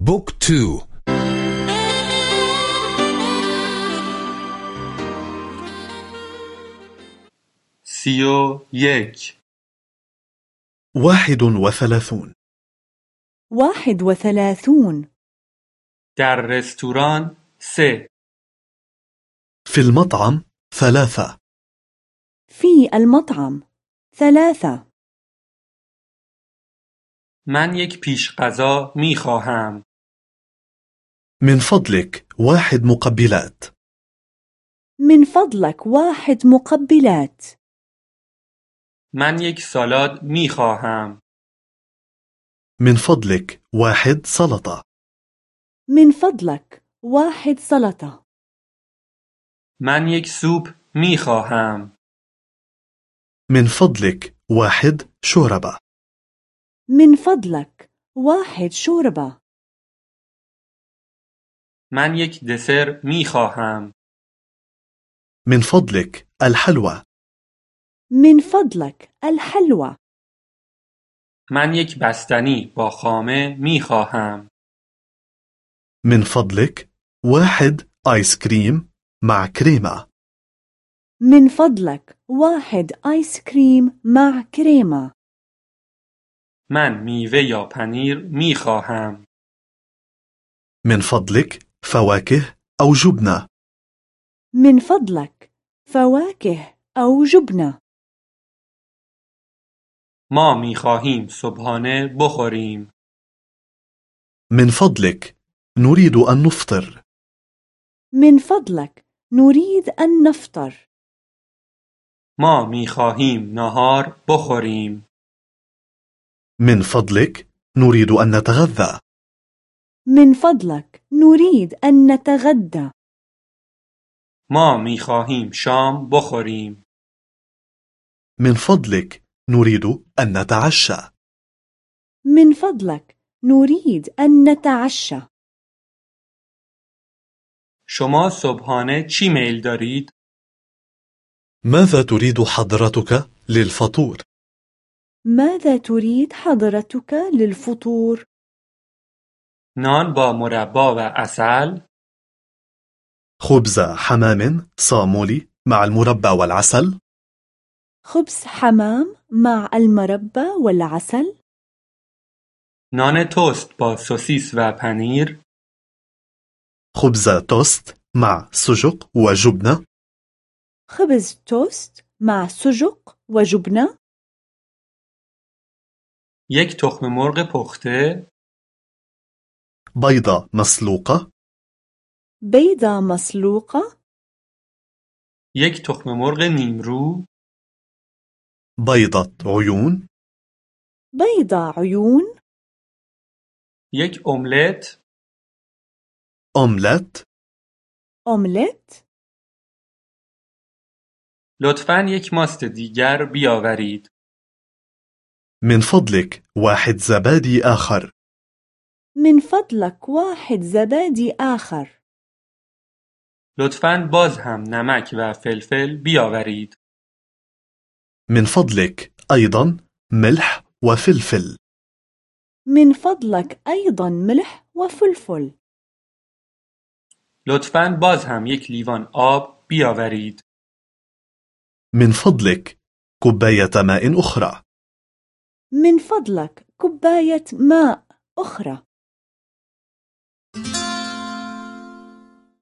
book two. سی و یک واحد وثلاثون. واحد وثلاثون. در رستوران سه. في المطعم ثلاثة. في المطعم ثلاثة. من یک پیش غذا می خواهم. من فضلك واحد مقبلات. من فضلك واحد مقبلات. من یک سالاد می خواهم. من فضلك واحد سلطة. من فضلك واحد سلطة. من یک سوپ می خواهم. من فضلك واحد شوربة. من فضلك واحد شوربة. من یک دسر می خواهم. من فضلك الحلوى من فضلك الحلوى من یک بستنی با خامه می خواهم. من فضلك واحد آيس كريم مع كريمة من فضلك واحد آيس كريم مع كريمة من میوه یا پنیر می خواهم. من فضلك فواكه أو جبنة. من فضلك فواكه أو جبنة. ما می خواهیم صبحانه بخوریم. من فضلك نريد أن نفطر. من فضلك نريد أن نفطر. ما می خواهیم نهار بخوریم. من فضلك نريد أن نتغذى. من فضلك نريد أن نتغدى ما می خواهیم شام بخوریم. من فضلك نريد أن نتعشى من فضلك نريد أن نتعشى شما صبحانه چی میل دارید؟ ماذا تريد حضرتك للفطور؟ ماذا تريد حضرتك للفطور؟ نان با مربا و عسل، خبز حمام صامولي مع المربى والعسل. خبز محمص مع المربى والعسل. نان توست با سوسیس و پنیر، خبز توست مع سجق وجبنة خبز توست مع سجق وجبنة یک تخم مرغ پخته، بيضة مسلوقة؟ بيضة مسلوقة؟ یک تخم مرغ نیمرو، بيضة عيون؟ بيضة عيون؟ یک املت، أومليت أومليت لطفاً یک ماست دیگر بیاورید. من فضلك واحد زبادي آخر. من فضلك واحد زبادي آخر. لطفاً باز هم نمک و فلفل بیاورید. من فضلك أيضا ملح وفلفل من فضلك أيضا ملح وفلفل لطفاً باز هم یک لیوان آب بیاورید. من فضلك كوباية ماء أخرى. من فضلك كوباية ماء أخرى.